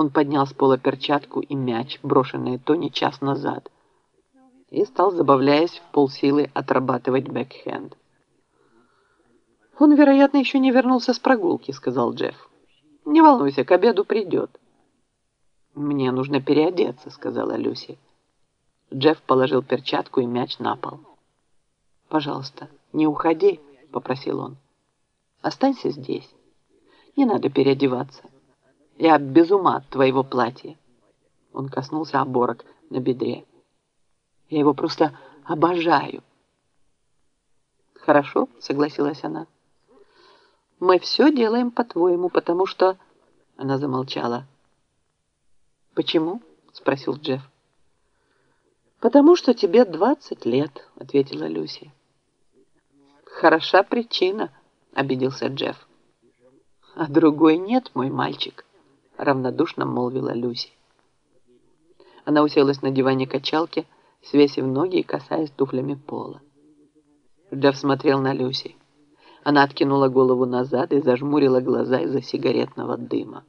Он поднял с пола перчатку и мяч, брошенные Тони час назад, и стал, забавляясь, в полсилы отрабатывать бэкхенд. «Он, вероятно, еще не вернулся с прогулки», — сказал Джефф. «Не волнуйся, к обеду придет». «Мне нужно переодеться», — сказала Люси. Джефф положил перчатку и мяч на пол. «Пожалуйста, не уходи», — попросил он. «Останься здесь. Не надо переодеваться. Я без ума от твоего платья». Он коснулся оборок на бедре. «Я его просто обожаю». «Хорошо», — согласилась она. «Мы все делаем по-твоему, потому что...» Она замолчала. «Почему?» — спросил Джефф. «Потому что тебе двадцать лет», — ответила Люси. «Хороша причина», — обиделся Джефф. «А другой нет, мой мальчик», — равнодушно молвила Люси. Она уселась на диване качалки, свесив ноги и касаясь туфлями пола. Джефф смотрел на Люси. Она откинула голову назад и зажмурила глаза из-за сигаретного дыма.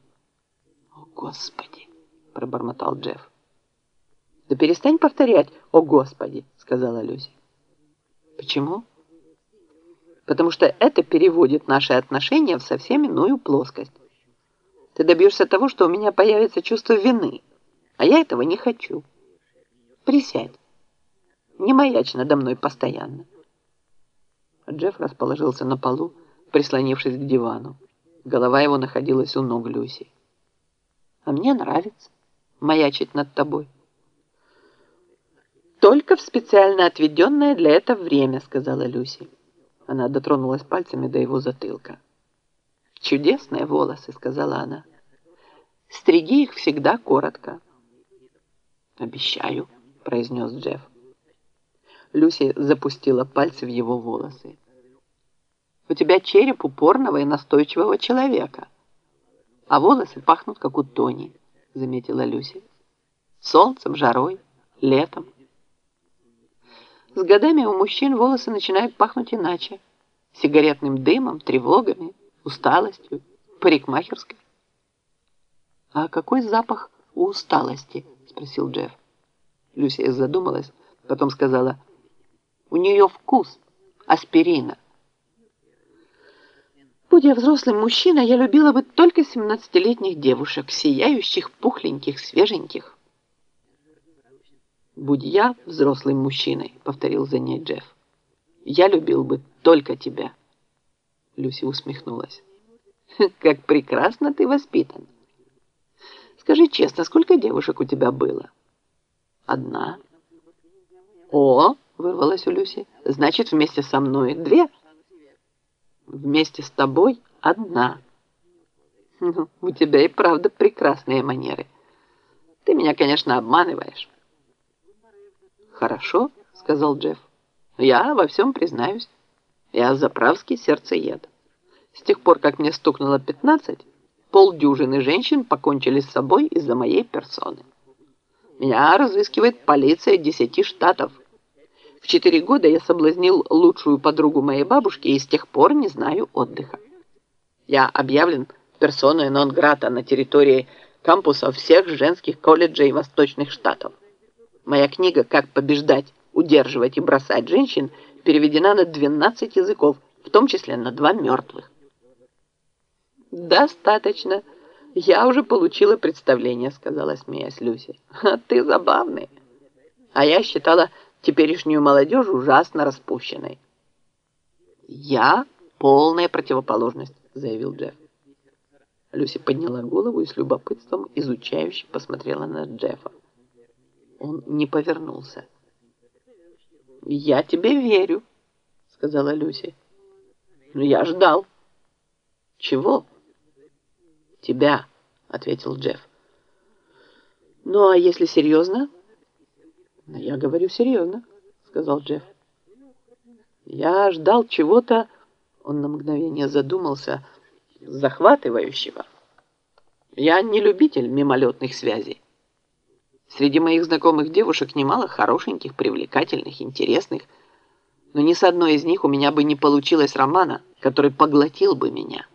«О, Господи!» — пробормотал Джефф. «Да перестань повторять «О, Господи!» — сказала Люси. «Почему?» «Потому что это переводит наши отношения в совсем иную плоскость. Ты добьешься того, что у меня появится чувство вины, а я этого не хочу. Присядь. Не маячь надо мной постоянно». Джефф расположился на полу, прислонившись к дивану. Голова его находилась у ног Люси. «А мне нравится маячить над тобой». «Только в специально отведенное для этого время», — сказала Люси. Она дотронулась пальцами до его затылка. «Чудесные волосы», — сказала она. «Стриги их всегда коротко». «Обещаю», — произнес Джефф. Люси запустила пальцы в его волосы. «У тебя череп упорного и настойчивого человека, а волосы пахнут, как у Тони», — заметила Люси. «Солнцем, жарой, летом». С годами у мужчин волосы начинают пахнуть иначе. Сигаретным дымом, тревогами, усталостью, парикмахерской. «А какой запах у усталости?» — спросил Джефф. Люсия задумалась, потом сказала, «У нее вкус аспирина». Будь я взрослым мужчиной, я любила бы только 17-летних девушек, сияющих, пухленьких, свеженьких. «Будь я взрослым мужчиной», — повторил за ней Джефф, «я любил бы только тебя». Люси усмехнулась. «Как прекрасно ты воспитан. Скажи честно, сколько девушек у тебя было?» «Одна». «О!» — вырвалась у Люси. «Значит, вместе со мной две?» «Вместе с тобой одна». Ну, «У тебя и правда прекрасные манеры. Ты меня, конечно, обманываешь». «Хорошо», — сказал Джефф. «Я во всем признаюсь. Я заправский сердцеед. С тех пор, как мне стукнуло пятнадцать, полдюжины женщин покончили с собой из-за моей персоны. Меня разыскивает полиция десяти штатов. В четыре года я соблазнил лучшую подругу моей бабушки и с тех пор не знаю отдыха. Я объявлен персоной нон-грата на территории кампуса всех женских колледжей восточных штатов. Моя книга «Как побеждать, удерживать и бросать женщин» переведена на 12 языков, в том числе на два мертвых. «Достаточно. Я уже получила представление», — сказала, смеясь Люси. «А ты забавный. А я считала теперешнюю молодежь ужасно распущенной». «Я полная противоположность», — заявил Джефф. Люси подняла голову и с любопытством изучающе посмотрела на Джеффа. Он не повернулся. «Я тебе верю», — сказала Люси. «Но я ждал». «Чего?» «Тебя», — ответил Джефф. «Ну, а если серьезно?» «Ну, «Я говорю серьезно», — сказал Джефф. «Я ждал чего-то...» Он на мгновение задумался, захватывающего. «Я не любитель мимолетных связей. Среди моих знакомых девушек немало хорошеньких, привлекательных, интересных, но ни с одной из них у меня бы не получилось романа, который поглотил бы меня.